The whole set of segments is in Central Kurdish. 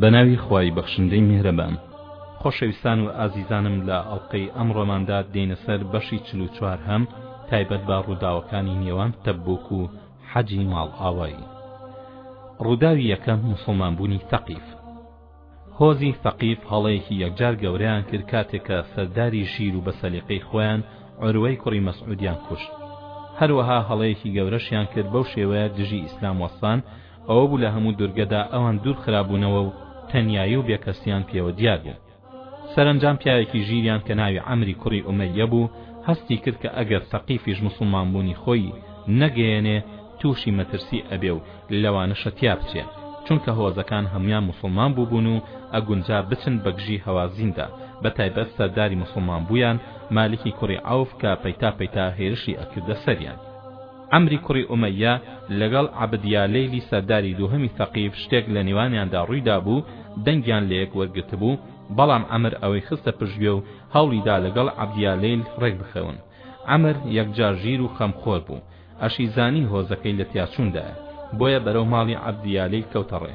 بەناوی خوای بەخشندەی میهرەبان. خۆشەویستان و ئازیزانم لە ئەڵقەی ئەمڕۆماندا دێینە سەر بەشی چل و چوار هەم تایبەت بە ڕووداوەکانی نێوان تەبوک و حەجی ماڵئاوایی ڕووداوی یەکەم موسڵمان بوونی ثەقیف هۆزی ثەقیف هەڵەیەکی یەکجار گەورەیان کرد کاتێک کە سەرداری ژیر و بە سەلیقەی خۆیان عروەی کوڕی مەسعودیان کوشت هەروەها هەڵەیەکی گەورەشیان کرد بەو شێوەیە دژی ئیسلام وەستان ئەوە بوو لە هەموو دورگەدا ئەوان دوور خرابوونەوە و تەنیایی و بێکەسیان پێوە دیار بوو سەرەنجام پیاوێکی ژیریان کە ناوی عەمری کوڕی ئومەیە بوو هەستی کرد کە ئەگەر سەقیفیش مسڵمان بوونی خۆی نەگەیەنێ تووشی مەترسی ئەبێ و لەوانەشە تیا بچێ چونکە هۆزەکان هەموان مسڵمان بووبوون و ئەگونجا بچن بەگژی هەوازیندا بەتایبەت سەرداری مسڵمان بوویان مالکی کوڕی عەوف کە پەیتا پەیتا هێرشی ئەکردە سەریان عەمری کوڕی ئومەییە لەگەڵ عەبد یا لەیلی سەرداری دووهەمی سەقیف شتێک لە نێوانیاندا ڕووی دابوو دەنگیان لە یەک وەرگرتبوو، بەڵام عەمر ئەوەی خستە پشتگوێ و هەوڵی دا لەگەڵ عەبد یا لەیل ڕێک بخەون. عەمر یەکجار ژیر و خەمخۆر بوو. ئەشی زانی هۆزەکەی لە تیاچووندایە. بۆیە بەرەو ماڵی عەبد یا لەیل کەوتە ڕێ.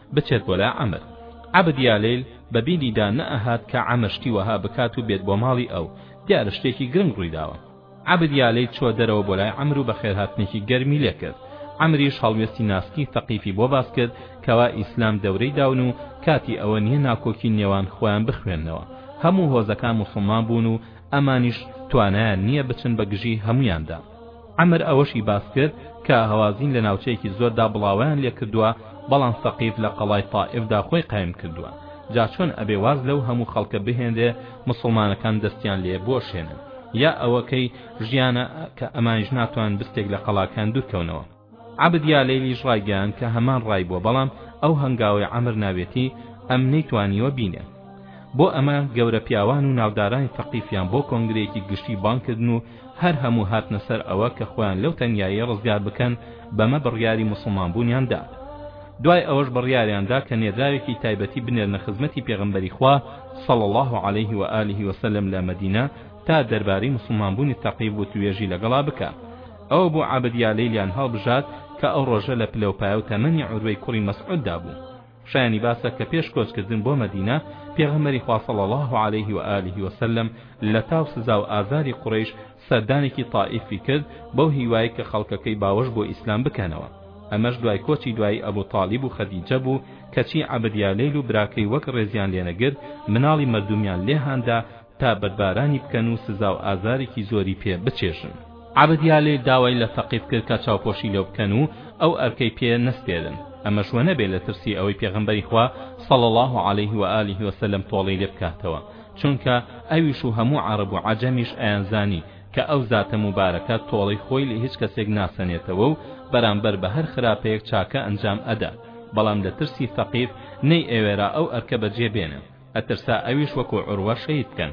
بچێت بۆ لای عەمر. عەبد یالەیل بە بینیدا نەئەهات کە عەمر شتی وەها بکات و بێت بۆ ماڵی ئەو، دیارە شتێکی گرنگ ڕوویداوە. عەبد یالەیل چووە دەرەوە بۆ لای عەمر و بەخێرهاتنێکی گەرمی لێ کرد. عەمریش هەڵوێستی ناسکی سەقیفی بۆ باس کرد کەوا ئیسلام دەورەی داون و کاتی ئەوە نییە ناکۆکی نێوان خۆیان بخوێننەوە. هەموو هۆزەکان موسڵمان بوون و ئەمانیش توانایان نییە بچن بە گژی هەموویاندا. عەمر ئەوەشی باس کرد کە هەوازین لە ناوچەیەکی زۆردا بڵاوەیان لێکردووە بەڵام سەقیف لە قەڵای تائیفدا خۆی قایم کردووە جا چۆن ئەبێ واز لەو هەموو خەڵکە بهێنرێ موسڵمانەکان دەستیان لێ بوەشێنن یا ئەوە کەی ژیانە کە ئەمانیش ناتوان بستێک لە قەڵاکان دوورکەونەوە عەبد یا لەیلیش ڕایگەیان کە هەمان ڕای بووە بەڵام ئەو هەنگاوەی عەمر ناوێتی ئەم نەیتوانیوە بینێ بۆ ئەمە گەورە پیاوان و ناودارانی تەقیفیان بۆ کۆنگرەیەکی گشتی بانگ کردن و هەر هەموو هاتنە سەر ئەوە کە خۆیان لەو تەنیایی ڕزگار بکەن بەمە بڕیاری موسڵمان بوونیان دا دوای ئەوەش بڕیاریان دا کە نێردراوێکی تایبەتی بنێرنە خزمەتی پێغەمبەری خوا صلی الله علیه و آله و سلم لە مدینە تا دەربارەی موسڵمان بوونی تەقیب وتوێژی لەگەڵا بکە ئەوە بۆ عبدیالەیلیان هەڵبژات کە ئەو ڕۆژە لە پلەوپایە و تەمەنی عروەی کوڕی مەسعوددا بوو شایانی باسە کە پێش کۆچکردن بۆ مەدینە پێغەمبەری خوا صلی اللە علیه و آله و سلم لە تاو سزا و ئازاری قوڕەیش سەردانێکی طائیفی کرد بەو هیوای کە خەڵکەکەی باوەش بۆ ئیسلام بکەنەوە ئەمەش دوای کۆچی دوایی ئەبو طالیب و خەدیجە بوو کەچی عەبد یالیل و براکەی وەک ڕێزیان لێنەگرت مناڵی مردومیان لێهاندا تا بەدبارانی بکەن و سزا و ئازارێکی زۆری پێ بچێژن. عەبدیالێ داوای لە سەقیف کرد کە چاوپۆشی لێو بکەن و ئەو ئەرکەی پێ نەسپێرن، ئەمەش وە نەبێ لە ترسی ئەوەی پێغەمبەری خوا صلی اللە علیه و آله و سلم تۆڵەی لێ بکاتەوە، چونکە ئەویش و هەموو عەرەب و عەجەمیش ئەیانزانی کە ئەو زاتە موبارەکە تۆڵەی خۆی لە هیچ کەسێک ناسەنێتەوە و بەرامبەر بە هەر خراپەیەک چاکە ئەنجام ئەدا، بەڵام لە ترسی سەقیف نەیئەوێرا ئەو ئەرکە بەجێ بێنێ. ئەترسا ئەویش وەکو عوروە شەهید بکەن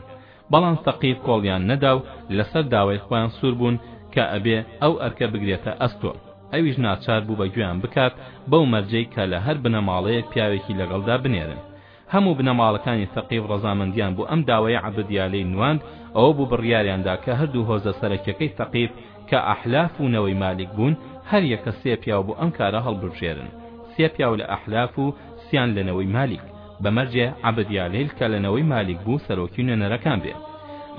بەڵام فەقیر کۆڵیان نەدا و لەسەر داوای خۆیان سور بوون کە ئەبێ ئەو ئەرکە بگرێتە ئەستۆ ئەویش ناچار بوو بەگوێیان بکات بەو مەرجەی کە لە هەر بنەماڵەیەک پیاوێکی لەگەڵدا بنێرن هەموو بنەماڵەکانی فەقیر ڕەزامەندیان بۆ ئەم داوای عەبد دیالەی نواند ئەوە بوو بڕیاریان دا کە هەردوو هۆزە سەرەکیەکەی فەقیر کە ئەحلاف و نەوەی مالیک بوون هەر یەکە سێ پیاو بۆ ئەم کارە هەڵببژێرن سێ پیاو لە ئەحلاف و سیان لە نەوەی مالیک بە مەرجێ عەبد یالەیل کە لە نەوەی مالیک بوو سەرۆکی نوێنەرەکان بێ.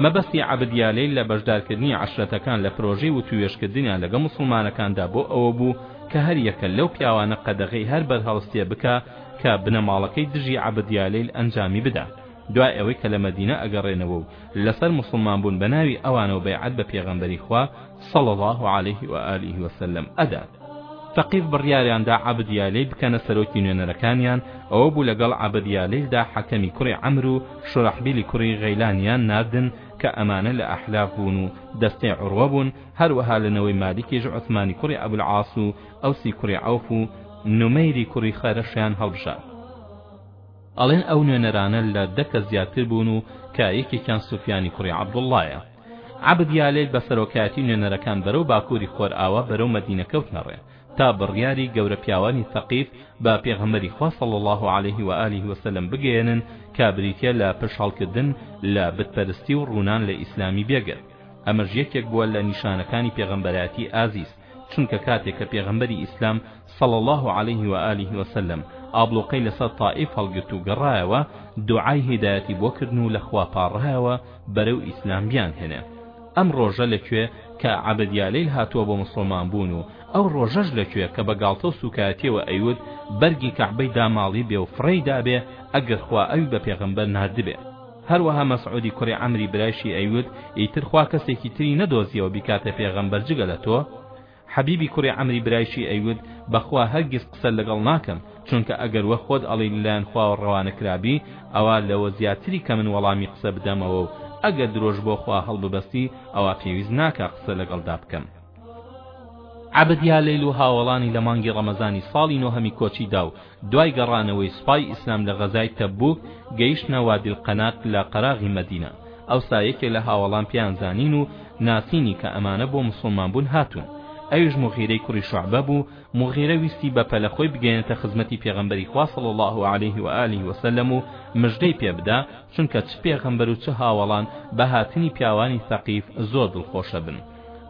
مەبەستی عەبد یالەیل لە بەشدارکردنی عەشرەتەکان لە پرۆژەی وتووێژکردنیان لەگەڵ موسڵمانەکاندا بۆ ئەوە بوو کە هەر یەکە لەو پیاوانە قەدەغەی هەر بەرهەڵستێ بکا کە بنەماڵەکەی دژی عەبد یالەیل ئەنجامی بدا دوای ئەوەی کە لە مەدینە ئەگەڕێنەوە و لەسەر موسڵمانبوون بەناوی ئەوانەوە بەیعەت بە پێغەمبەری خوا صلی اللە علیه و آله و سلم، ئەدات. سەقیف بڕیاریان دا عەبد یالیل بکەنە سەرۆکی نوێنەرەکانیان، ئەوە بوو لەگەڵ عەبد یالیل دا حەکەمی کوڕی عەمر و شوراحبیلی کوڕی غیلانیان ناردن کە ئەمانە لە ئەحلاف بوون و دەستەی عوروە بوون، هەروەها لە نەوەی مالیکیش عوسمانی کوڕی ئەبو العاص و ئەوسی کوڕی عەوف و نومەیری کوڕی خەرەشیان هەڵبژارد. ئەڵێن ئەو نوێنەرانە لە دە کەس زیاتر بوون و کە یەکێکیان سوفیانی کوڕی عەبدوڵڵایە. عەبد یالێل بە سەرۆکایەتی نوێنەرەکان بەرەو باکووری خۆرئاوا بەرەو مەدینە کەوتنە ڕێ تا بڕیاری گەورە پیاوانی سەقیف بە پێغەمبەری خوا صلی الله علیه و آله و سلم بگەیەنن کە بریتیە لە پش هەڵکردن لە بتپەرستی و ڕوونان لە ئیسلامی بێگەرد ئەمەش یەکێک بووە لە نیشانەکانی پێغەمبەرایەتی ئازیز چونکە کاتێک کە پێغەمبەری ئیسلام صلی اللە علیه و آله و سلم، ئابڵۆقەی لەسەر تائیف هەڵگرت و گەڕایەوە، دوعای هیدایەتی بۆ کردن و لە خوا پاڕایەوە بەرەو ئیسلام بیانهێنێ. ئەم ڕۆژە لە کوێ کە عەبد یا لەیل هاتووە بۆ موسڵمان بوون و ئەو ڕۆژەش لە کوێ کە بە گاڵتە و سووکایەتیەوە ئەیوت بەرگی کەعبەی داماڵی بێ و فڕێی دابێ ئەگەر خوا ئەوی بە پێغەمبەر ناردبێ. هەروەها مەسعودی کوڕی عەمری برایشی ئەیوت ئیتر خوا کەسێکی تری نەدۆزیەوە بیکاتە پێغەمبەر جگە لە تۆ؟ حەبیبی کوڕی عەمری برایشی ئەیوت بەخوا هەرگیز قسەت لەگەڵ ناکەم چونکە ئەگەر وەک خۆت ئەڵێی لەلایەن خواوە ڕەوانە کرابی ئەوا لەوە زیاتری کە من وەڵامی قسە بدەمەوە و ئەگەر درۆش بۆ خوا هەڵببەستی ئەوا پێویست ناکا قسە لەگەڵدا بکەم عەبد یا لەیل و هاوەڵانی لە مانگی ڕەمەزانی ساڵی نۆهەمی کۆچیدا و دوای گەڕانەوەی سوپای ئیسلام لە غەزای تەبوک گەیشتنە وادی القناق لە قەراغی مەدینە ئەوسا یەکێ لە هاوەڵان پێیان زانین و ناسینی کە ئەمانە بۆ موسوڵمان بوون هاتوون ئەویش موغیرەی کوڕی شوعبە بوو موغیرە ویستی بە پەلە خۆی بگەیەنێتە خزمەتی پێغەمبەری خوا صلی الله علیه و آله و سلم و مژدەی پێ بدا چونکە چ پێغەمبەر و چ هاوەڵان بە هاتنی پیاوانی ثەقیف زۆر دڵخۆشە بن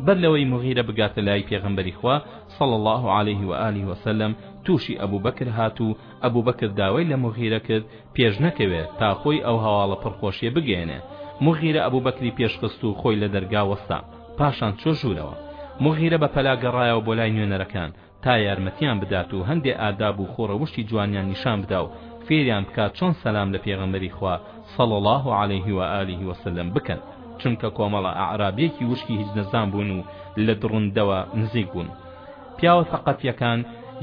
بەر لەوەی موغیرە بگاتە لای پێغەمبەری خوا صلی اللە علیه و آله و سلم، تووشی ئەبو بەکر هات و ئەبو بەکر داوای لە موغیرە کرد پێش نەکەوێ تا خۆی ئەو هەواڵە پڕ خۆشیە بگەیەنێ. موغیرە ئەبو بەکری پێش خست و خۆی لە دەرگا وەستا. پاشان چۆ ژوورەوە. موغیرە بە پەلا گەڕایەوە بۆ لای نوێنەرەکان تا یارمەتیان بدات و هەندێ ئاداب و خوو ڕەوشتی جوانیان نیشان بدا و فێریان بکا چۆن سەلام لە پێغەمبەری خوا صلی اللە علیه و آله و سلم بکەن. چونکە کۆمەڵە ئەعرابیەکی وشکی هیچ نەزان بوون و لە دڕندەوە نزیک بوون پیاوە سەقەفیەکان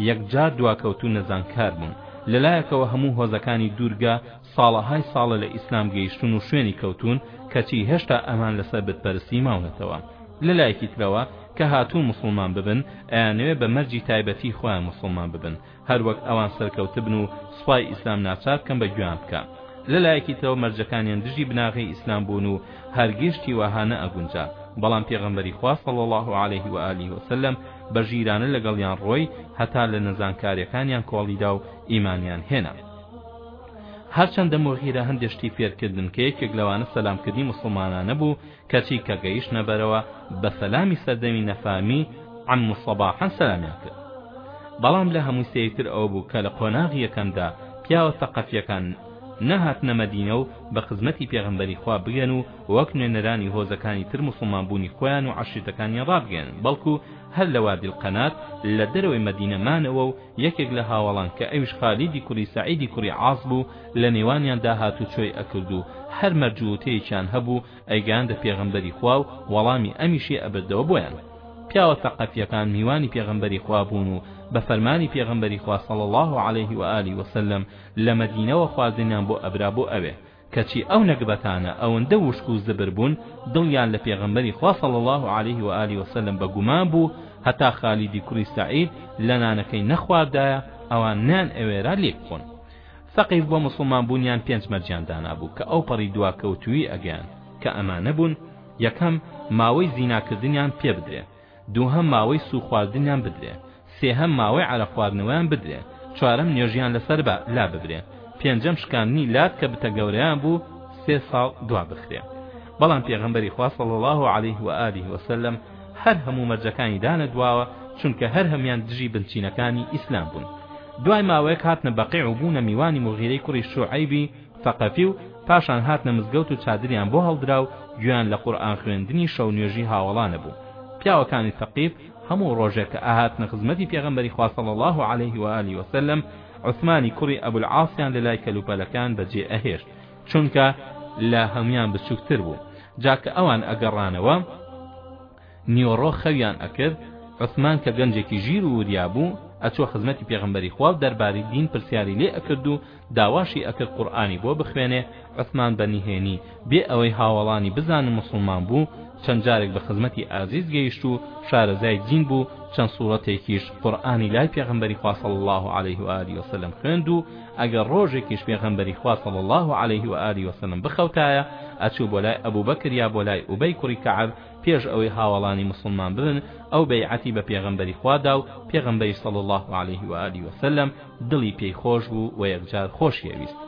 یەکجار دواکەوتوو نەزانکار بوون لەلایەکەوە هەموو هۆزەکانی دوورگە ساڵەهای ساڵە لە ئیسلام گەیشتوون و شوێنی کەوتوون کەچی هێشتا ئەمان لەسەر بتپەرستی ماونەتەوە لەلایەکی ترەوە کە هاتوون موسڵمان ببن ئەیانەوێ بە مەرجی تایبەتی خۆیان موسڵمان ببن هەر وەک ئەوان سەرکەوتبن و سوپای ئیسلام ناچار بکەن بە گوێیان بکا لە لایەکی ترەوە مەرجەکانیان دژی بناغەی ئیسلام بوون و هەرگیز شتی وەها نەئەگونجا بەڵام پێغەمبەری خوا صلی الله علیه و آله وسلم بە ژیرانە لەگەڵیان ڕۆی هەتا لە نەزانکاریەکانیان کۆڵیدا و ئیمانیان هێنا هەرچەندە مغیرە هەندێک شتی فێرکردن کە یەکێک لەوانە سەلامکردنی موسڵمانانە بوو کەچی کە گەیشتنە بەرەوە بە سەلامی سەردەمی نەفامی عمو صباحا سەلامیان کرد بەڵام لە هەمووی سەیرتر ئەوە بوو کە لە قۆناغی یەکەمدا پیاوە سەقەفیەکان نەهاتنە مەدینە و بە خزمەتی پێغەمبەری خوا بگەن و وەک نوێنەرانی هۆزەکانی تر موسڵمان بوونی خۆیان و عەشیرەتەکانیان ڕابگەیەنن بەڵکو هەر لە وادی القنات لە دەرەوەی مەدینە مانەوە و یەکێک لە هاوەڵان کە ئەویش خالیدی کوڕی سەعیدی کوڕی عاس بوو لە نێوانیاندا هاتووچۆی ئەکرد و هەر مەرج و وتەیەکیان هەبوو ئەیگەیاندە پێغەمبەری خوا و وەڵامی ئەمیشی ئەبردەوە بۆیان پیاوە سەقەفییەکان میوانی پێغەمبەری خوا بوون و بە فەرمانی پێغەمبەری خوا صلی اللە علیه و آله وسلم لە مەدینەوە خواردنیان بۆ ئەبرا بۆ ئەوێ کەچی ئەو نەگبەتانە ئەوەندە وشک و زبر بوون دڵیان لە پێغەمبەری خوا صلی اللە علیه و آله و سلم بە گومان بوو هەتا خالیدی کوڕی سەعید لە نانەکەی نەخواردایە ئەوان نەیان ئەوێرا لێی بخۆن ثەقیف بۆ موسڵمان بوونیان پێنج مەرجیان دانابوو کە ئەوپەڕی دواکەوتوویی ئەگەیاند کە ئەمانە بوون یەکەم ماوەی زیناکردنیان پێ بدرێ دووهەم ماوەی سوو خواردنیان بدرێ سێهەم ماوەی عەرەق خواردنەوەیان بدرێ چوارەم نوێژیان لەسەر با لا ببرێ پێنجەم شکاندنی لات کە بتە گەورەیان بوو سێ ساڵ دوا بخرێ بەڵام پێغەمبەری خوا صلی الله علیه و آله و سلم هەر هەموو مەرجەکانی دانە دواوە چونکە هەر هەمیان دژی بنچینەکانی ئیسلام بوون دوای ماوەیەک هاتنە بەقیع و بوونە میوانی مغیرەی کوڕی شوعەیبی سەقەفی و پاشان هاتنە مزگەوت و چادریان بۆ هەڵدرا و گوێیان لە قورئان خوێندنی شەو نوێژی هاوەڵانە بوو پیاوەکانی سەقیف هەموو ڕۆژێک کە ئەهاتنە خزمەتی پێغەمبەری خوا صلی الله علیه و آله و سلم عثمانی کوڕی ئەبو العاصیان لە لای کەلوپەلەکان بەجێ ئەهێشت چونکە لە هەمویان بچووکتر بوو جا کە ئەوان ئەگەڕانەوە نیوەڕۆ خەویان ئەکرد عوسمان کە گەنجێکی ژیر و وریا بوو ئەچوە خزمەتی پێغەمبەری خوا و دەربارەی دین پرسیاری لێ ئەکرد و داواشی ئەکرد قورئانی بۆ بخوێنێ عوسمان بە نهێنی بێ ئەوەی هاوەڵانی بزانن موسڵمان بوو چەند جارێک بە خزمەتی ئازیز گەیشت و شارەزای دین بوو چەند سوڕەتێکیش قورئانی لای پێغەمبەری خوا صلی الله علیه و آله و سلم خوێند و ئەگەر ڕۆژێکیش پێغەمبەری خوا صلی الله علیه و آله و سلم بخەوتایە ئەچوو بۆ لای ئەبوبەکر یا بۆ لای ئوبەی کوڕی کەعب پێش ئەوەی هاوەڵانی موسڵمان ببن ئەو بەیعەتی بە پێغەمبەری خوا دا و پێغەمبەریش صلی اللە علیه و آله وسلم دڵی پێی خۆش بوو و یەکجار خۆشی ئەویست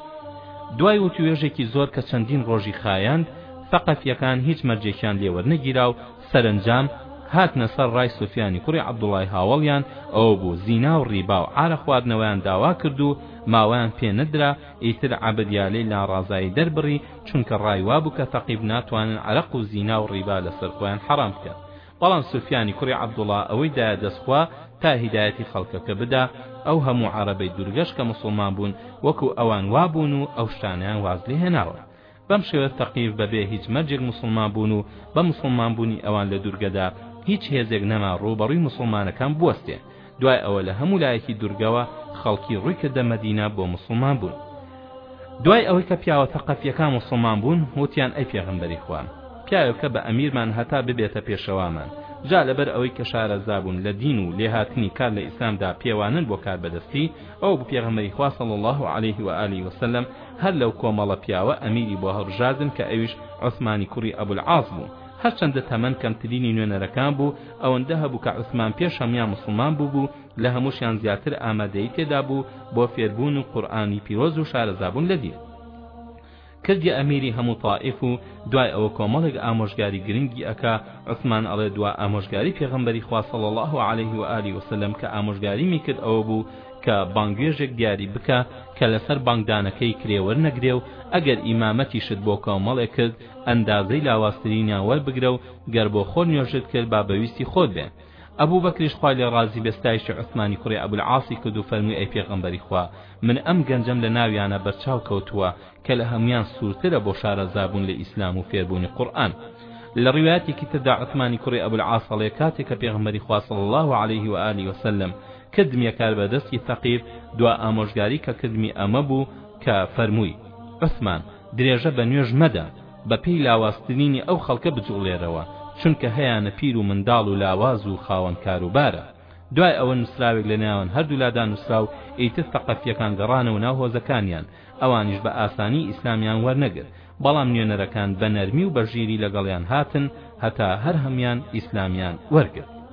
دوای وتوێژێکی زۆر کە چەندین ڕۆژی خایاند ثەقەفیەکان هیچ مەرجێکیان لێ وەرنەگیرا و سەرەنجام هاتنە سەر ڕای سوفیانی کوڕی عەبدوڵای هاوەڵیان ئەو بوو زینا و ڕیبا و عارە خواردنەوەیان داوا کرد و ماوەیان پێ نەدرا ئیتر عەبد یالەی ناڕازایی دەربڕی چونکە ڕای وابوو کە ثەقیف ناتوانن عەرەق و زینا و ڕیبا لەسەر خۆیان حەڕام بکەن بەڵام سوفیانی کوڕی عەبدوڵا ئەوەی دایە دەست خوا تا هیدایەتی خەڵکەکە بدا ئەو هەموو عەڕەبەی دورگەش کە موسڵمان بوون وەکو ئەوان وابوون و ئەو شتانەیان واز لێ هێناوە بەم شێوە ثەقیف بەبێ هیچ مەرجێک موسڵمان بوون و بە موسڵمان بوونی ئەوان لە دورگەدا هیچ هێزێک نەما ڕووبەڕووی موسڵمانەکان بوەستێ دوای ئەوە لە هەموو لایەکی دورگەوە خەڵکی ڕووی کردە مەدینە بۆ موسڵمان بوون دوای ئەوەی کە پیاوە تەقەفیەکان موسڵمان بوون وتیان ئەی پێغەمبەری خوا پیاوێکە بە ئەمیرمان هەتا ببێتە پێشەوامان جا لەبەر ئەوەی کە شارەزابوون لە دین و لێهاتنی کار لە ئیسلامدا پێوانن بۆ کار بەدەستی ئەو پێغەمبەری خوا صلی الله علیه و آله وسلم هەر لەو کۆمەڵە پیاوە ئەمیری بۆ هەڵبژاردن کە ئەویش عثمانی کوڕی ئەبو العاص بوو هەرچەندە تەمەن کەمترینی نوێنەرەکان بوو ئەوەندە هەبوو کە عوسمان پێش هەموویان موسڵمان بووبوو، لە هەمووشیان زیاتر ئامادەیی تێدا بوو بۆ فێربوون و قورئانی پیرۆز و شارەزابوون لە دین. کردیە ئەمیری هەموو تائیف و دوای ئەوە کۆمەڵێک ئامۆژگاری گرنگی ئەکا، عوسمان ئەڵێ دوا ئامۆژگاری پێغەمبەری خوا صلی اللە علیە و آله و سلم کە ئامۆژگاریمی کرد ئەوە بوو کە بانگوێژێک دیاری بکە کە لەسەر بانگدانەکەی کرێ وەرنەگرێ و ئەگەر ئیمامەتیشت بۆ کۆمەڵێک کرد ئەندازەی لاوازترینیان وەربگرە و گەر بۆ خۆت نوێژت کرد با بە ویستی خۆت بێ ئەبوبەکریش خوای لێ ڕازی بێ ستایشی عوسمانی کوڕی ئەبولعاسی کرد و فەرمووی ئەی پێغەمبەری خوا من ئەم گەنجەم لە ناویانە بەرچاو کەوتووە کە لە هەموان سوورترە بۆ شارەزابوون لە ئیسلام و فێربوونی قورئان لە ڕیوایەتێکی تردا عوسمانی کوڕی ئەبولعاس هەڵێ کاتێک کە پێغەمبەری خوا صلی الله علیه و آله و سلم کردمیە کار بە دەستی ثەقیف دوا ئامۆژگاری کە کردمی ئەمە بوو کە فەرمووی عوسمان درێژە بە نوێژ مەدە بە پێی لاوازترینی ئەو خەڵکە بجوڵێرەوە چونکە هەیانە پیر و منداڵ و لاواز و خاوەن کاروبارە دوای ئەوە نوسراوێک لە نێوان هەردوولادا نوسرا و ئیتر ثەقەفیەکان گەڕانەوە ناو هۆزەکانیان ئەوانیش بە ئاسانی ئیسلامیان وەرنەگرت بەڵام نوێنەرەکان بە نەرمی و بە ژیری لەگەڵیان هاتن هەتا هەر هەموان ئیسلامیان وەرگرت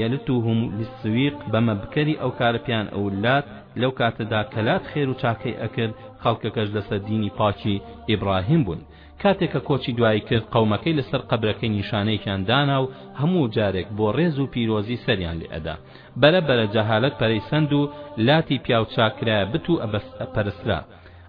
یلتهم للسویق بەمە بکەری ئەو کارە پێیان ئەولات لەو کاتەدا کە لات خێر و چاکەی ئەکرد خەڵکەکەش لەسەر دینی پاکی ئیبڕاهیم بوون کاتێ کە کۆچی دوایی کرد قەومەکەی لەسەر قەبرەکەی نیشانەیەکیان دانا و هەموو جارێک بۆ ڕێز و پیرۆزی سەریان لێ ئەدا بەرە بەرە جەهالەت پەرەی سەند و لاتی پیاو چاک کرایە بت و ئەبەست پەرسترا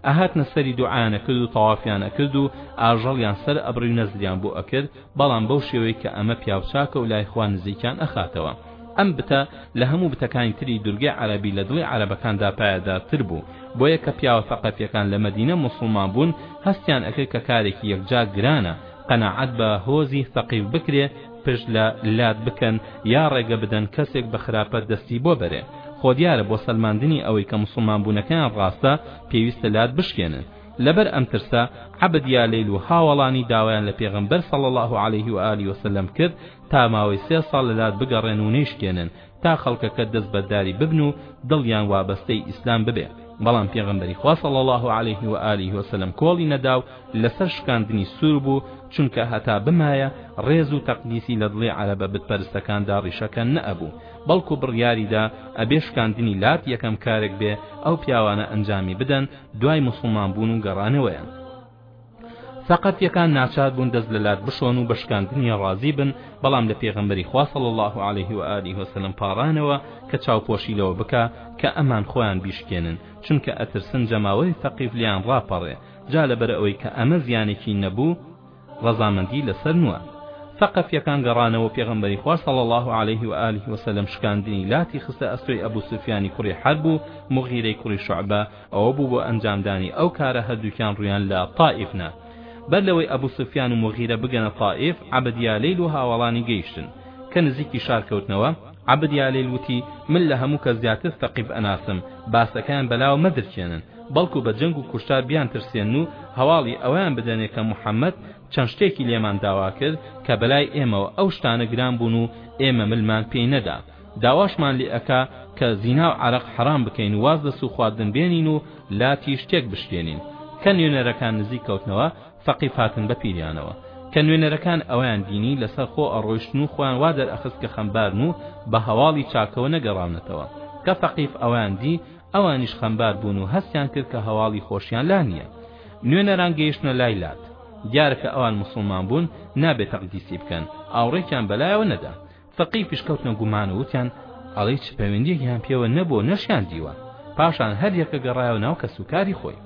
ئەهاتنە سەری دوعایان ئەکرد و تەوافیان ئەکرد و ئاژەڵیان سەر ئەبڕی و نەزریان بۆ ئەکرد بەڵام بەو شێوەی کە ئەمە پیاوچاکە و لای خوا نزیکیان ئەخاتەوە ئەم بتە لە هەموو بتەکانی تری دورگەی عەرەبی لە دڵی عەرەبەکاندا پایەدارتر بوو بۆیە کە پیاوە سەقەفیەکان لە مەدینە موسڵمان بوون هەستیان ئەکرد کە کارێکی یەکجار گرانە قەناعەت بە هۆزی ثەقیف بکرێ پشت لە لات بکەن یا ڕێگە بدەن کەسێک بە خراپە دەستی بۆ بەرێ خۆ دیارە بۆ سەلماندنی ئەوەی کە موسڵمان بوونەکەیان ڕاستە پێویستە لات بشکێنن لەبەر ئەم ترسە عەبد یا لەیل و هاوەڵانی داوایان لە پێغەمبەر صلی الله علیه و آله وسلم کرد تا ماوەی سێ ساڵ لە لات بگەڕێن و نەیشکێنن تا خەڵکەکە دەست بەرداری ببن و دڵیان وابەستەی ئیسلام ببێ بەڵام پێغەمبەری خوا صلی اللە علیه و آله وسلم کۆڵی نەدا و لەسەر شکاندنی سور بوو چونکە هەتا بمایە ڕێز و تەقدیسی لە دڵی عەرەبە بت پەرستەکاندا ڕیشەکەن نەئەبوو بەڵکو بڕیاری دا ئەبێ شکاندنی لات یەکەم کارێک بێ ئەو پیاوانە ئەنجامی بدەن دوای موسڵمان بوون و گەڕانەوەیان سەقەفیەکان ناچار بوون دەست لە لات بشۆن و بە شکاندنی ڕازی بن بەڵام لە پێغەمبەری خوا صلی الله علیه و آله و سلم پاڕانەوە کە چاوپۆشی لەوە بکا کە ئەمان خۆیان بیشکێنن چونکە ئەترسن جەماوەری سەقیف لیان ڕاپەڕێ جا لەبەر ئەوەی کە ئەمە زیانێکی نەبوو ڕەزامەندی لەسەر نوە سەقەفیەکان گەڕانەوە پێغەمبەری خوا صلی الله علیه و آله و سلم شکاندنی لاتی خستە ئەستۆی ئەبو سفیانی کوڕی حرب و مغیرەی کوڕی شعبە ئەوە بوو بۆ ئەنجامدانی ئەو کارە هەردووکیان ڕوویان لە تائیف نا بەر لەوەی ئەبو سوفیان و موغیرە بگەنە تائیف عەبد یالیل و هاوەڵانی گەیشتن کە نزیکی شار کەوتنەوە عەبد یالیل وتی من لە هەموو کەس زیاتر ثەقیف ئەناسم باسەکەیان بەلاوە مەدرکێنن بەڵکو بە جەنگ و کوشتار بیانترسێنن و هەواڵی ئەوەیان بدەنێ کە محەممەد چەند شتێکی لێمان داوا کرد کە بەلای ئێمەوە ئەو شتانە گران بوون و ئێمە ملمان پێی نەدا داواشمان لێ ئەکا کە زینا و عەرەق حەرام بکەین و واز لە سووخواردن بێنین و لاتیش تێک بشکێنین. کە نوێنەرەکان نزیک کەوتنەوە، فەقیف هاتن بە پیریانەوە. کە نوێنەرەکان ئەویان بینی، لە سەر خۆ ئەڕۆیشتن و خۆیان وا دەرئەخست کە خەمبارن و بە هەواڵی چاکەوە نەگەڕاونەتەوە. کە فەقیف ئەویان دی، ئەوانیش خەمبار بوون و هەستیان کرد کە هەواڵی خۆشیان لا نییە. نوێنەران گەیشتنە لای لات. دیارە کە ئەوان موسڵمان بوون، نابێ تەقدیسی بکەن، ئاوڕێکیان بە لایەوە نەدا. فەقێی پیشکەوتنە گومان و وتیان، ئەڵێی چ پەیوەندیەکیان پێوە نەبووە نەشیان دیوە، پاشان هەر یەکە گەڕایەوە ناو کەس و کاری خۆی،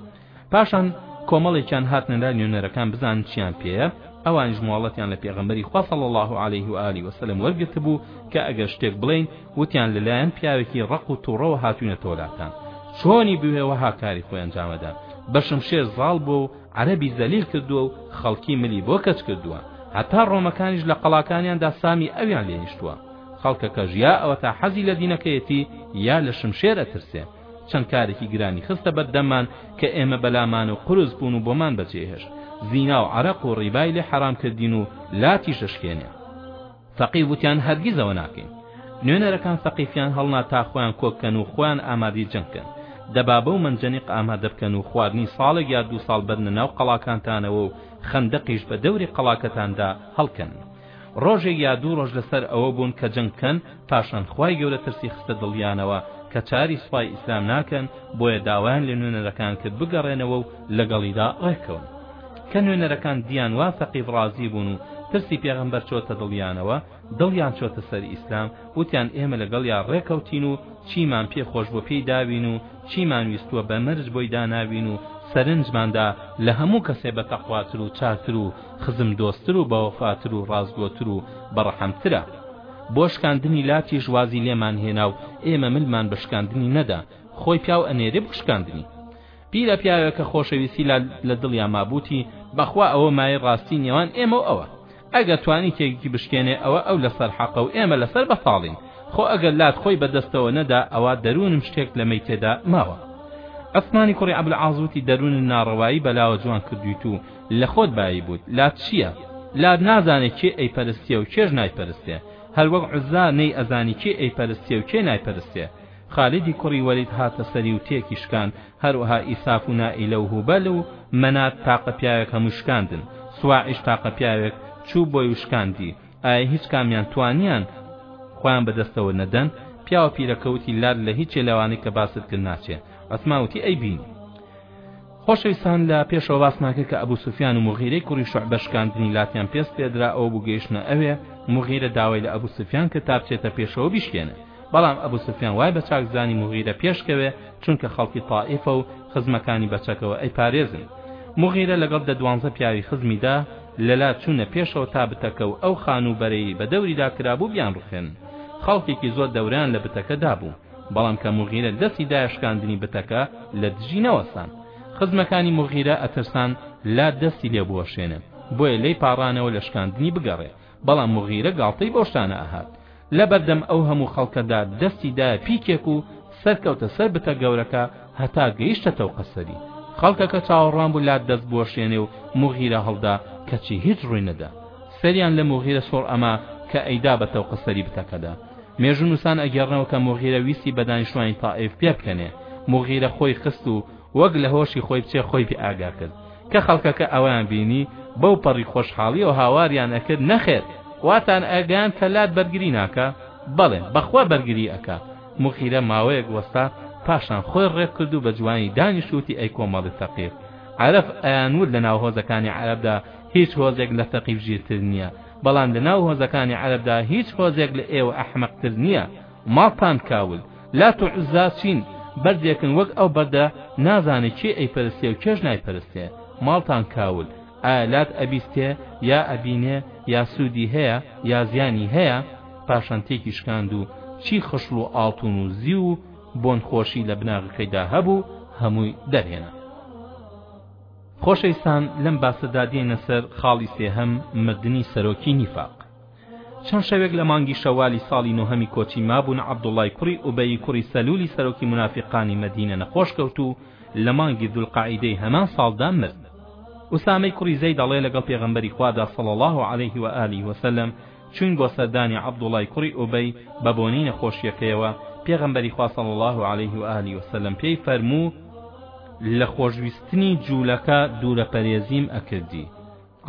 پاشان کۆمەڵێکیان هاتنە لای نوێنەرەکان بزانن چیان پێیە، ئەوانیش مۆڵەتیان لە پێغەمبەری خوا صلی اللە علیه و آله وسلم وەرگرتبوو کە ئەگەر شتێک بڵێین، وتیان لە لایەن پیاوێکی ڕەق و توڕەوە هاتوینەتەوە لاتان، چۆنی بوێ وەها کاری خۆی ئەنجامەدا، بە شمشێر زاڵ بووە و عەرەبی زەلیل کردووە و خەڵکی ملی بۆ کەچ کردووە، هەتا ڕۆمەکانیش لە قەڵاکانیاندا سامی ئەویان لێ نیشتووە، خەڵکەکەش یا ئەوەتا حەزی لە دینەکەیەتی یا لە شمشێر ئەترسێ، چەند کارێکی گرانی خستە بەردەممان کە ئێمە بەلامان و قورس بوون و بۆمان بەجێهێشت، زینا و عەرەق و ڕیبای لێ حەرام کردین و لاتیش ئەشکێنێ. فەقیه وتیان هەرگیز ئەوە ناکەین نوێنەرەکان سەقیفیان هەڵنا تا خۆیان کۆک کەن و خۆیان ئامادەی جەنگ کەن دەبابە و مەنجەنیق ئامادە بکەن و خواردنی ساڵێک یا دوو ساڵ بەرنە ناو قەڵاکانتانەوە و خەندەقیش بە دەوری قەڵاکەتاندا هەڵکەن ڕۆژێک یا دوو ڕۆژ لەسەر ئەوە بوون کە جەنگ بکەن پاشان خوای گەورە ترسی خستە دڵیانەوە کە چاری سوپای ئیسلام ناکەن بۆیە داوایان لە نوێنەرەکان کرد بگەڕێنەوە و لەگەڵیدا ڕێککەون. کە نوێنەرەکان دییان وا سەقیف ڕازی بوون و ترسی پێغەمبەر چۆتە دڵیانەوە، دڵیان چۆتە سەر ئیسلام، وتیان ئێمە لەگەڵیا ڕێکەوتین و چیمان پێ خۆش بووە پێی داوین و چیمان ویستووە بە مەرج بۆی داناوین و سەرنجمان دا لە هەموو کەسێ بە تەقواتر و چاکتر و خزمدۆستتر و بەوەفاتر و ڕاستگۆتر و بەڕەحمترە. بۆ شکاندنی لاتیش وازی لێمان هێنا و ئێمە ملمان بە شکاندنی نەدا، خۆی پیاو ئەنێرێ بۆ شکاندنی. پیرە پیاوێک کە خۆشەویستی لە دڵیا ماب وتی، بەخوا ئەوە مایەی ڕاستی نێوان ئێمە و ئەوە. ئەگەر توانی تێگەکی بشکێنێ ئەوە ئەو لەسەر حەقە و ئێمە لەسەر بەتاڵین. خۆ ئەگەر لات خۆی بە دەستەوە نەدا ئەوا دەروونم شتێک لەمەی تێدا ماوە. عوسمانی کوڕی عەبولعاز وتی، دەروونت ناڕەوایی بە لاوە جوان کردوویت و لە خۆت بایی بوویت. لات چییە؟ لات نازانێ کێ ئەیپەرستێ و کێش نایپەرستێ. هەروەک عوززا نەیئەزانی کێ ئەیپەرستێ و کێ نایپەرستێ. خالیدی کوڕی وەلید هاتە سەری و تێکی شکاند، هەروەها ئیساف و نائیلە و هوبەل و مەنات تاقە پیاوێک هەمووی شکاندن، سواعیش تاقە پیاوێک چوو بۆی و شکاندی، ئایا هیچ کامیان توانیان خۆیان بەدەستەوە نەدەن؟ پیاوە پیرەکە وتی، لات لە هیچێ لەوانەی کە باست کرد ناچێ. عوسمان وتی، ئەی بینی! خۆشەویستان لە پێشەوە باسمان کرد کە ئەبو سوفیان و موغیرەی کوڕی شوعبە شکاندنی لاتیان پێست پێدرا ئەوەبوو گەیشتنە ئەوێ، موغیرە داوای لە ئەبو سوفیان کرد تا بچێتە پێشەوە بیشکێنێ، بەڵام ئەبو سوفیان وای بە چاک زانی موغیرە پێش کەوێ چونکە خەڵکی تائیفە و خزمەکانی بە چەکەوە ئەیپارێزن موغیرە لەگەڵ دە دوانزە پیاوی خزمی دا لەلا چوونە پێشەوە تا بتەکە و ئەو خانوو بەرەی بە دەوریدا کرابوو بیان ڕوخێن خەڵکێکی زۆر دەوریان لە بتەکە دابوو بەڵام کە موغیرە دەستی دایە شکاندنی بتەکە لە دژی نەوەستان خزمەکانی موغیرە ئەترسان لا دەستی لێ بوەشێنێ بۆیە لێی پاڕانەوە لە شکاندنی بگەڕێ بەڵام مغیرە گاڵتەی بەو شتانە ئەهات لەبەردەم ئەو هەموو خەڵکەدا دەستی دایە پیکێک و سەرکەوتە سەر بتە گەورەکە هەتا گەیشتە تەوقە سەری خەڵکەکە چاوەڕوان بوو لات دەست بوەشێنێ و مغیرە هەڵدا کەچی هیچ ڕووی نەدا سەریان لە مغیرە سۆڕ ئەما کە ئەیدا بە تەوقە سەری بتەکەدا مێژوو نووسان ئەگەڕنەوە کە مغیرە ویستی بەدانیشتوانی تائیف پێ بکەنێ مغیرە خۆی خست و وەک لە هۆشی خۆی بچێ خۆی پێ ئاگا کرد کە خەڵکەکە ئەویان بینی بەو پەڕی خۆشحاڵیەوە هاواریان ئەکرد نەخێر واتان ئەگەیاند کە لات بەرگری ناکا بەڵێ بەخوا بەرگری ئەکا موغیرە ماوەیەک وەستا پاشان خۆی ڕێک کرد و بە جوانی دانیشوتی ئەی کۆمەڵی سەقیف عەرەف ئەیان ول لەناو هۆزەکانی عەرەبدا هیچ هۆزێک لە سەقیف ژیرتر نییە بەڵام لەناو هۆزەکانی عەرەبدا هیچ هۆزێک لە ئێوە ئەحمەقتر نییە ماڵتان کاول، لات و عوزا چین؟ بەردێکن وەک ئەو بەردە نازانێ کێ ئەیپەرستێ و کێش نایپەرستێ. ماڵتان کاول، ئایا لات ئەبیستێ یا ئەبینێ یا سوودی هەیە یا زیانی هەیە؟ پاشان تێکیشکاند و چی خشڵ و ئاڵتوون و زیو و بۆنخۆشی لە بناغەکەیدا هەبوو هەمووی دەرهێنا. خۆشەویستان لەم باسەدا دێینە سەر خاڵی سێهەم، مردنی سەرۆکی نیفاق. چەند شەوێک لە مانگی شەوالی ساڵی نۆهەمی کۆچی مابوون عەبدوڵڵای کوڕی ئوبەیی کوڕی سەلوولی سەرۆکی مونافیقانی مەدینە نەخۆش کەوت و لە مانگی زولقەعیدەی هەمان ساڵدا مرد ئوسامەی کوڕی زەید ئەڵێ لەگەڵ پێغەمبەری خوادا صلی اللە علیه و آله وسلم چووین بۆ سەردانی عەبدوڵای کوڕی ئوبەی بە بۆنەی نەخۆشیەکەیەوە پێغەمبەری خوا صلی اللە علیه و آله وسلم پێی فەرموو لە خۆشویستنی جوولەکە دوورە پەرێزیم ئەکردی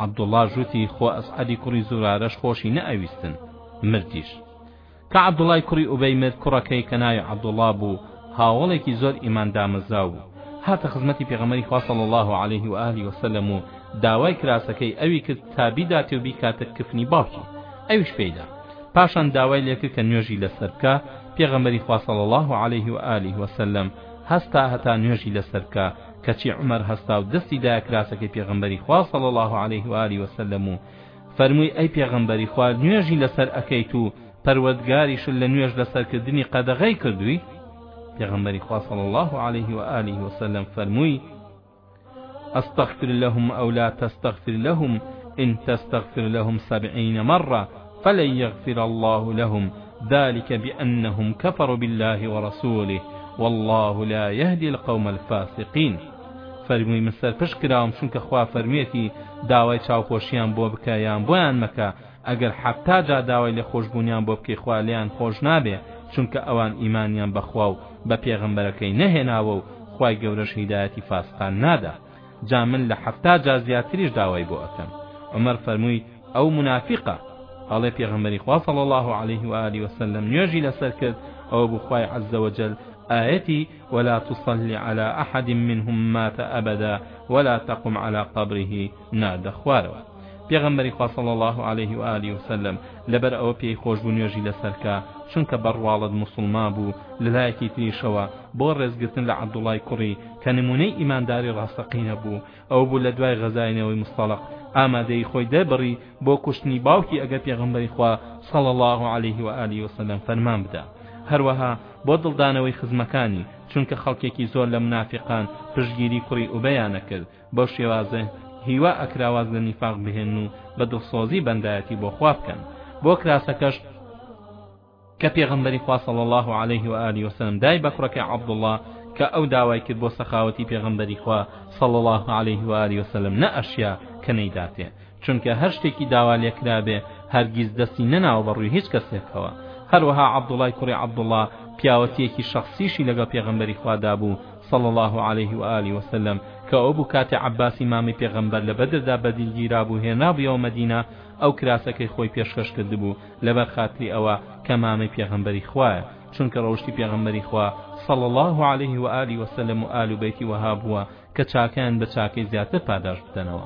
عەبدوڵڵا ژووتی خۆ ئەسعەدی کوڕی زورارەش خۆشی نەئەویستن، مردیش. کە عەبدوڵڵای کوڕی ئوبەی مرد کوڕەکەی کە ناوی عەبدوڵڵا بوو هاوەڵێکی زۆر ئیمان دامەزراو بوو، هاتە خزمەتی پێغەمبەری خوا صلی اللە علیه و آله و سلم و داوای کراسەکەی ئەوی کرد تا بیداتێ و بیکاتە کفنی باوکی، ئەویش پێی دا. پاشان داوای لێ کرد کە نوێژی لەسەر بکا، پێغەمبەری خوا صلی اللە علیه و آله و سلم هەستا هەتا نوێژی لەسەر بکا، کەچی عومەر هەستا و دەستی دایە کراسەکەی پێغەمبەری خوا صلی اللە علیه و آله وسلم و فەرمووی ئەی پێغەمبەری خوا نوێژی لەسەر ئەکەیت و پەروەردگاریشت لە نوێژ لەسەرکردنی قەدەغەی کردووی پێغەمبەری خوا صلی الله عليه و آله وسلم فەرمووی أستغفر لهم أو لا تستغفر لهم إن تستغفر لهم سبعين مرة فلن یغفر اللە لهم ذلک بانهم کفروا باللە ورسولە واللە لا یهدی القوم الفاسقین فەرمووی من سەرپشک کراوم چونکە خوا فەرموویەتی داوای چاوپۆشیان بۆ بکە یان بۆیان مەکە ئەگەر حەفتا جا داوای لێ خۆشبوونیان بۆ بکەی خوا لێیان خۆش نابێ چونکە ئەوان ئیمانیان بەخوا و بە پێغەمبەرەکەی نەهێناوە و خوای گەورەش هیدایەتی فاسقان نادا جا من لە حەفتا جار زیاتریش داوای بۆ ئەکەم عمر فەرمووی ئەو منافقە ئەڵێ پێغمبەری خوا صلی الله عليه و آله وسلم نوێژی لەسەر کرد ئەوە بۆ خوای عز وجل ئاەتی ولا تصلي على أحد منهم مات أبدا ولا تقم على قبره نادە خوارەوە پێغەمبەری خوا صلی اللە علیه و آله و سلم لەبەر ئەوە پێی خۆش بوو نوێژی لەسەر کا چونکە بە ڕواڵەت موسڵما بوو لەلایەکی تریشەوە بۆ ڕێزگرتن لە عەبدوڵای کوڕی کە نمونەی ئیمانداری ڕاستەقینە بوو ئەو بوو لە دوای غەزاینەوەی مستەڵق ئامادەی خۆی دەربڕی بۆ کوشتنی باوکی ئەگەر پێغەمبەری خوا صلی اللە علیه و آله و سلم فەرمان بدا هەروەها بۆ دڵدانەوەی خزمەکانی چونکە خەڵکێکی زۆر لە منافقان پشگیری کوڕی ئوبەیانە کرد بەو شێوازە هیوا ئەکرا واز لە نیفاق بهێنن و بە دڵسۆزی بەندایەتی بۆ خوا بکەن بۆ کراسەکەش کە پێغمبەری خوا صلی الله عليه و آله وسلم دای بە کوڕەکەی عبدالله کە ئەو داوای کرد بۆ سەخاوەتی پێغمبەری خوا صلی الله عليه و آله وسلم نە ئەشیا کە نەیداتێ چونکە هەر شتێکی داوا لێکرابێ هەرگیز دەستی نەناوە بە ڕووی هیچ کەسێکەوە هەروەها عبدوڵای کوڕی عبدوڵا پیاوەتیەکی شخصیشی لەگەڵ پێغمبەری خوادا بوو صلی اللە علیه و آله و سلم، کە ئەوبوو کاتێ عەباسی مامەی پێغەمبەر لە بەدردا بەدیل گیرابوو هێنابویەوە مەدینە ئەو کراسەکەی خۆی پێشکەش کردبوو لەبەر خاتری ئەوە کە مامەی پێغەمبەری خوایە چونکە ڕەوشتی پێغەمبەری خوا صلی اللە علیه و آله و سلم و آل و بیتی وەها بووە کە چاکەیان بە چاکەی زیاتر پاداشت بدەنەوە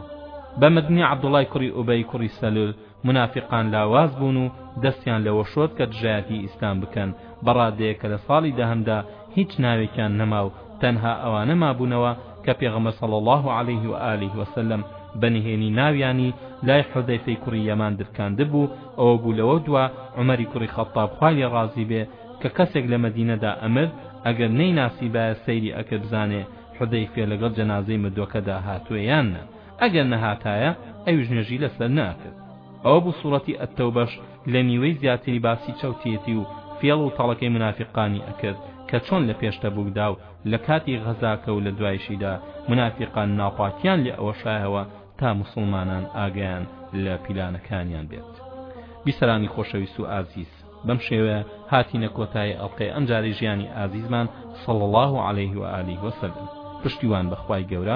بە مردنی عەبدوڵای کوڕی ئوبەی کوڕی سەلول مونافیقان لاواز بوون و دەستیان لەوە شۆرد کە دژایەتی ئیسلام بکەن بە ڕادەیەک کە لە ساڵی دەهەمدا هیچ ناوێکیان نەما و تەنها ئەوانە مابوونەوە کە پێغەمبەر صلی الله علیه و آله و سلم بە نهێنی ناویانی لای حوزەیفەی کوڕی یەمان درکاندبوو ئەوە بوو لەوە دوا عومەری کوڕی خەتاب خوای لێ ڕازی بێ کە کەسێک لە مەدینەدا ئەمرد ئەگەر نەیناسیبایە سەیری ئەکرد بزانێ حوزەیفە لەگەڵ جەنازەی مردووەکەدا هاتووە یان نە ئەگەر نەهاتایە ئەویش نوێژی لەسەر ناکرد ئەوە بوو سوڕەتی ئەتەوبەش لە نیوەی زیاتری باسی چەوتێتی و فێڵ و تەڵەکەی منافقانی ئەکرد کە چۆن لە پێش تەبوکدا و لە کاتی غەزاکە و لە دوایشیدا منافقان ناپاکیان لێ ئەوەشایەوە تا موسڵمانان ئاگایان لە پیلانەکانیان بێت بیسەرانی خۆشەویست و ئازیز بەم شێوەیە هاتینە کۆتایی ئەڵلقەی ئەمجاری ژیانی ئازیزمان صلی الله عليه و آله وسلم پشتیوان بەخوای گەورە